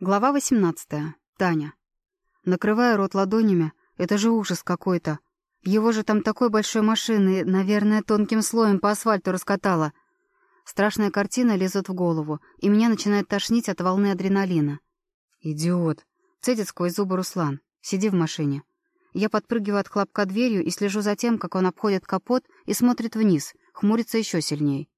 Глава 18. Таня. Накрывая рот ладонями, это же ужас какой-то. Его же там такой большой машины, наверное, тонким слоем по асфальту раскатала. Страшная картина лезет в голову, и меня начинает тошнить от волны адреналина. «Идиот!» — цедит сквозь зубы Руслан. «Сиди в машине». Я подпрыгиваю от хлопка дверью и слежу за тем, как он обходит капот и смотрит вниз, хмурится еще сильней.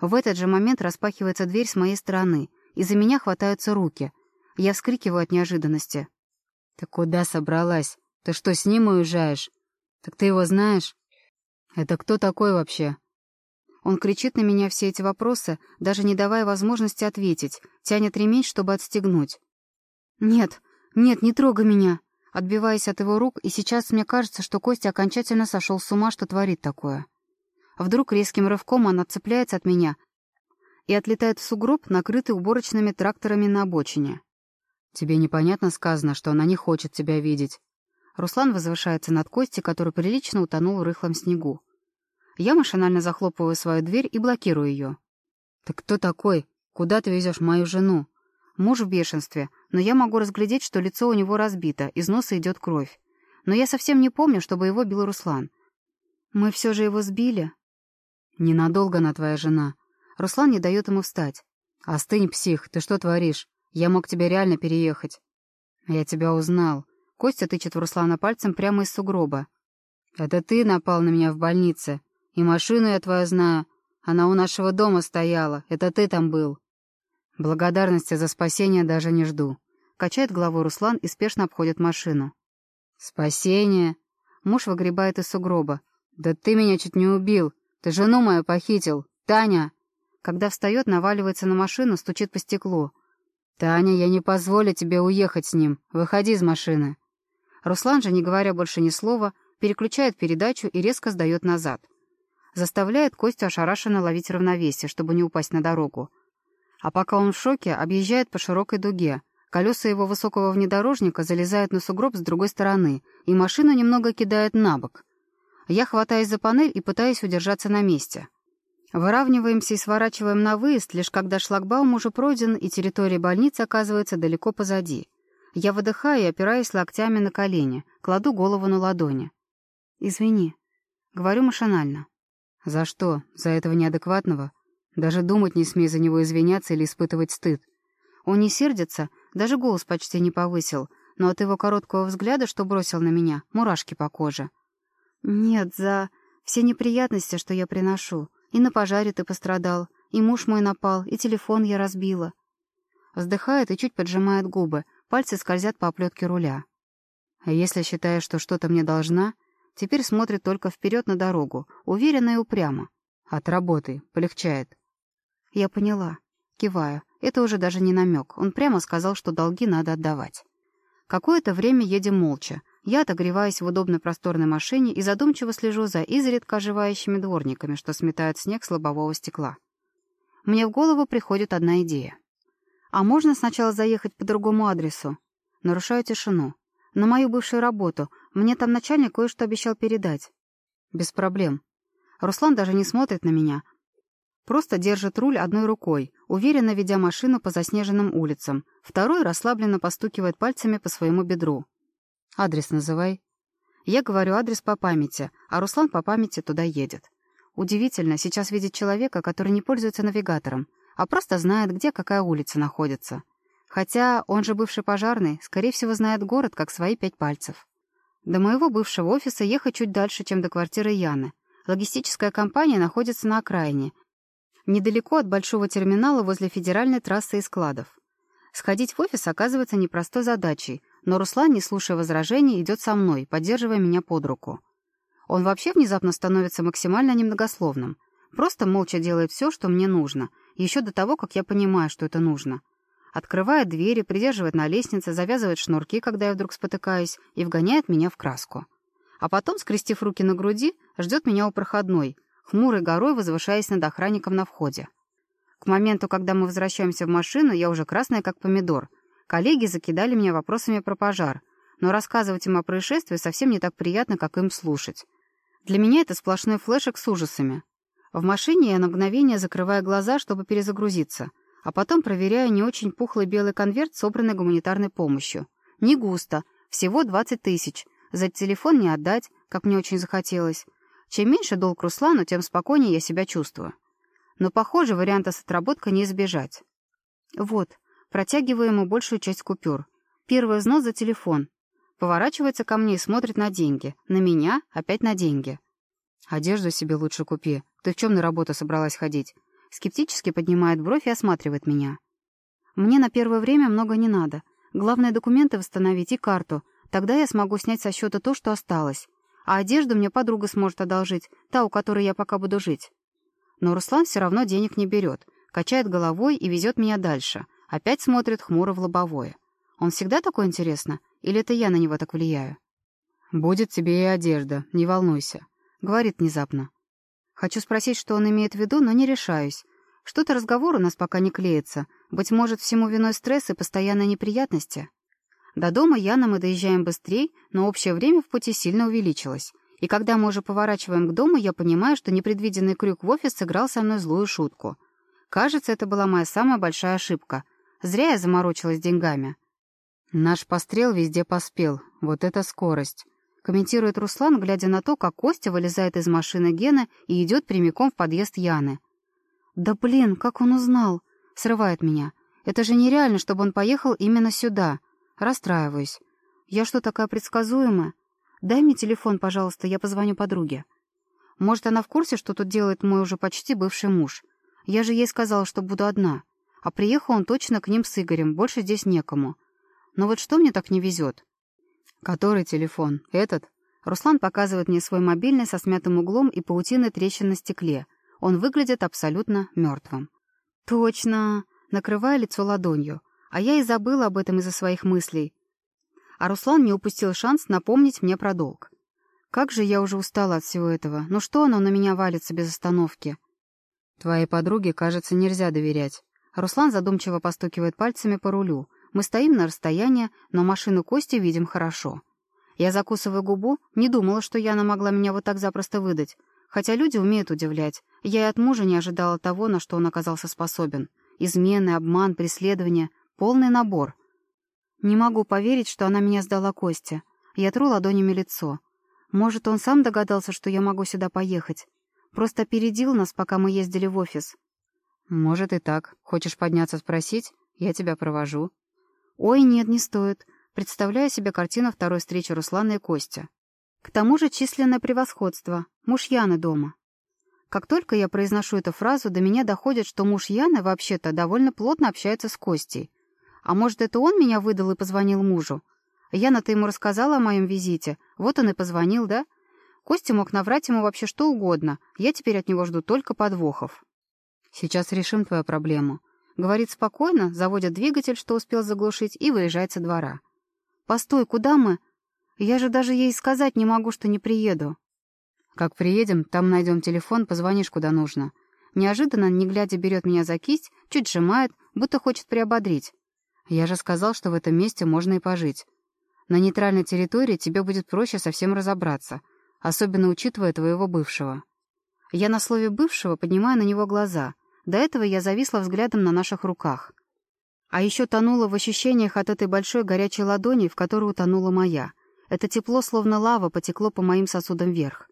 В этот же момент распахивается дверь с моей стороны, и за меня хватаются руки — я вскрикиваю от неожиданности. «Ты куда собралась? Ты что, с ним уезжаешь? Так ты его знаешь? Это кто такой вообще?» Он кричит на меня все эти вопросы, даже не давая возможности ответить, тянет ремень, чтобы отстегнуть. «Нет, нет, не трогай меня!» Отбиваясь от его рук, и сейчас мне кажется, что Костя окончательно сошел с ума, что творит такое. Вдруг резким рывком он отцепляется от меня и отлетает в сугроб, накрытый уборочными тракторами на обочине. «Тебе непонятно сказано, что она не хочет тебя видеть». Руслан возвышается над Костей, который прилично утонул в рыхлом снегу. Я машинально захлопываю свою дверь и блокирую ее. «Ты кто такой? Куда ты везешь мою жену?» Муж в бешенстве, но я могу разглядеть, что лицо у него разбито, из носа идет кровь. Но я совсем не помню, чтобы его бил Руслан. «Мы все же его сбили?» «Ненадолго она твоя жена». Руслан не дает ему встать. «Остынь, псих, ты что творишь? Я мог тебя реально переехать. Я тебя узнал. Костя тычет в Руслана пальцем прямо из сугроба. Это ты напал на меня в больнице. И машину я твою знаю. Она у нашего дома стояла. Это ты там был. Благодарности за спасение даже не жду. Качает головой Руслан и спешно обходит машину. Спасение? Муж выгребает из сугроба. Да ты меня чуть не убил. Ты жену мою похитил. Таня! Когда встает, наваливается на машину, стучит по стеклу. «Таня, я не позволю тебе уехать с ним. Выходи из машины». Руслан же, не говоря больше ни слова, переключает передачу и резко сдает назад. Заставляет Костю ошарашенно ловить равновесие, чтобы не упасть на дорогу. А пока он в шоке, объезжает по широкой дуге. Колеса его высокого внедорожника залезают на сугроб с другой стороны, и машину немного кидает на бок. Я хватаюсь за панель и пытаюсь удержаться на месте. Выравниваемся и сворачиваем на выезд, лишь когда шлагбаум уже пройден, и территория больницы оказывается далеко позади. Я выдыхаю и опираюсь локтями на колени, кладу голову на ладони. «Извини», — говорю машинально. «За что? За этого неадекватного? Даже думать не смей за него извиняться или испытывать стыд. Он не сердится, даже голос почти не повысил, но от его короткого взгляда, что бросил на меня, мурашки по коже. «Нет, за все неприятности, что я приношу. И на пожаре ты пострадал, и муж мой напал, и телефон я разбила. Вздыхает и чуть поджимает губы, пальцы скользят по оплетке руля. А если считаешь, что что-то мне должна, теперь смотрит только вперед на дорогу, уверенно и упрямо. Отработай, полегчает. Я поняла. Киваю. Это уже даже не намек. Он прямо сказал, что долги надо отдавать. Какое-то время едем молча. Я отогреваюсь в удобной просторной машине и задумчиво слежу за изредка оживающими дворниками, что сметают снег с лобового стекла. Мне в голову приходит одна идея. А можно сначала заехать по другому адресу? Нарушаю тишину. На мою бывшую работу. Мне там начальник кое-что обещал передать. Без проблем. Руслан даже не смотрит на меня. Просто держит руль одной рукой, уверенно ведя машину по заснеженным улицам. Второй расслабленно постукивает пальцами по своему бедру. «Адрес называй». Я говорю адрес по памяти, а Руслан по памяти туда едет. Удивительно сейчас видеть человека, который не пользуется навигатором, а просто знает, где какая улица находится. Хотя он же бывший пожарный, скорее всего, знает город как свои пять пальцев. До моего бывшего офиса ехать чуть дальше, чем до квартиры Яны. Логистическая компания находится на окраине, недалеко от большого терминала возле федеральной трассы и складов. Сходить в офис оказывается непростой задачей, но Руслан, не слушая возражений, идет со мной, поддерживая меня под руку. Он вообще внезапно становится максимально немногословным. Просто молча делает все, что мне нужно, еще до того, как я понимаю, что это нужно. Открывает двери, придерживает на лестнице, завязывает шнурки, когда я вдруг спотыкаюсь, и вгоняет меня в краску. А потом, скрестив руки на груди, ждет меня у проходной, хмурой горой возвышаясь над охранником на входе. К моменту, когда мы возвращаемся в машину, я уже красная, как помидор — Коллеги закидали меня вопросами про пожар, но рассказывать им о происшествии совсем не так приятно, как им слушать. Для меня это сплошной флешек с ужасами. В машине я на мгновение закрываю глаза, чтобы перезагрузиться. А потом проверяю не очень пухлый белый конверт, собранный гуманитарной помощью. Не густо, всего 20 тысяч. За телефон не отдать, как мне очень захотелось. Чем меньше долг Руслану, тем спокойнее я себя чувствую. Но, похоже, варианта с отработкой не избежать. Вот, протягиваю ему большую часть купюр. Первый взнос за телефон. Поворачивается ко мне и смотрит на деньги. На меня, опять на деньги. «Одежду себе лучше купи. Ты в чем на работу собралась ходить?» Скептически поднимает бровь и осматривает меня. «Мне на первое время много не надо. Главное, документы восстановить и карту. Тогда я смогу снять со счета то, что осталось. А одежду мне подруга сможет одолжить, та, у которой я пока буду жить. Но Руслан все равно денег не берет, качает головой и везет меня дальше. Опять смотрит хмуро в лобовое. Он всегда такой интересно? Или это я на него так влияю? «Будет тебе и одежда, не волнуйся», — говорит внезапно. Хочу спросить, что он имеет в виду, но не решаюсь. Что-то разговор у нас пока не клеится. Быть может, всему виной стресс и постоянные неприятности? До дома Яна мы доезжаем быстрее, но общее время в пути сильно увеличилось. И когда мы уже поворачиваем к дому, я понимаю, что непредвиденный крюк в офис сыграл со мной злую шутку. Кажется, это была моя самая большая ошибка. Зря я заморочилась деньгами. «Наш пострел везде поспел. Вот это скорость!» Комментирует Руслан, глядя на то, как Костя вылезает из машины Гены и идет прямиком в подъезд Яны. «Да блин, как он узнал?» Срывает меня. «Это же нереально, чтобы он поехал именно сюда». Расстраиваюсь. «Я что, такая предсказуемая? Дай мне телефон, пожалуйста, я позвоню подруге». Может, она в курсе, что тут делает мой уже почти бывший муж? Я же ей сказала, что буду одна. А приехал он точно к ним с Игорем, больше здесь некому. Но вот что мне так не везет? «Который телефон? Этот?» Руслан показывает мне свой мобильный со смятым углом и паутиной трещин на стекле. Он выглядит абсолютно мертвым. «Точно!» Накрывая лицо ладонью. А я и забыла об этом из-за своих мыслей. А Руслан не упустил шанс напомнить мне про долг. Как же я уже устала от всего этого. Ну что оно на меня валится без остановки? Твоей подруге, кажется, нельзя доверять. Руслан задумчиво постукивает пальцами по рулю. Мы стоим на расстоянии, но машину Кости видим хорошо. Я закусываю губу, не думала, что Яна могла меня вот так запросто выдать. Хотя люди умеют удивлять. Я и от мужа не ожидала того, на что он оказался способен. Измены, обман, преследование — полный набор. Не могу поверить, что она меня сдала Косте. Я тру ладонями лицо. Может, он сам догадался, что я могу сюда поехать. Просто опередил нас, пока мы ездили в офис. Может и так. Хочешь подняться спросить? Я тебя провожу. Ой, нет, не стоит. Представляю себе картину второй встречи Руслана и Костя. К тому же численное превосходство. Муж Яны дома. Как только я произношу эту фразу, до меня доходит, что муж Яны вообще-то довольно плотно общается с Костей. А может, это он меня выдал и позвонил мужу? Яна-то ему рассказала о моем визите. Вот он и позвонил, да? Костя мог наврать ему вообще что угодно. Я теперь от него жду только подвохов. Сейчас решим твою проблему. Говорит спокойно, заводит двигатель, что успел заглушить, и выезжает со двора. Постой, куда мы? Я же даже ей сказать не могу, что не приеду. Как приедем, там найдем телефон, позвонишь куда нужно. Неожиданно, не глядя, берет меня за кисть, чуть сжимает, будто хочет приободрить. Я же сказал, что в этом месте можно и пожить. На нейтральной территории тебе будет проще совсем разобраться, особенно учитывая твоего бывшего. Я на слове «бывшего» поднимаю на него глаза. До этого я зависла взглядом на наших руках. А еще тонула в ощущениях от этой большой горячей ладони, в которую утонула моя. Это тепло, словно лава, потекло по моим сосудам вверх.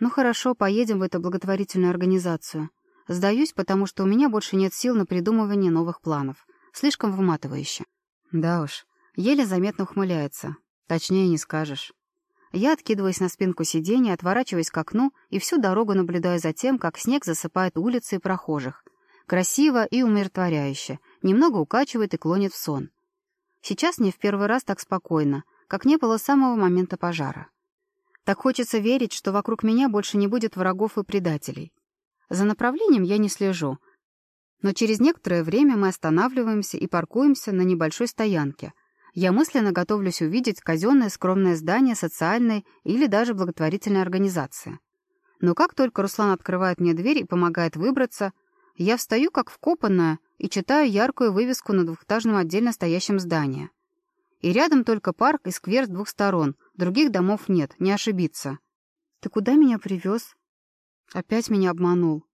Ну хорошо, поедем в эту благотворительную организацию. Сдаюсь, потому что у меня больше нет сил на придумывание новых планов. Слишком выматывающе. Да уж, еле заметно ухмыляется. Точнее не скажешь. Я откидываюсь на спинку сиденья, отворачиваюсь к окну и всю дорогу наблюдаю за тем, как снег засыпает улицы и прохожих. Красиво и умиротворяюще, немного укачивает и клонит в сон. Сейчас мне в первый раз так спокойно, как не было с самого момента пожара. Так хочется верить, что вокруг меня больше не будет врагов и предателей. За направлением я не слежу, но через некоторое время мы останавливаемся и паркуемся на небольшой стоянке. Я мысленно готовлюсь увидеть казенное скромное здание социальной или даже благотворительной организации. Но как только Руслан открывает мне дверь и помогает выбраться, я встаю как вкопанная и читаю яркую вывеску на двухэтажном отдельно стоящем здании. И рядом только парк и сквер с двух сторон, других домов нет, не ошибиться. «Ты куда меня привез?» Опять меня обманул.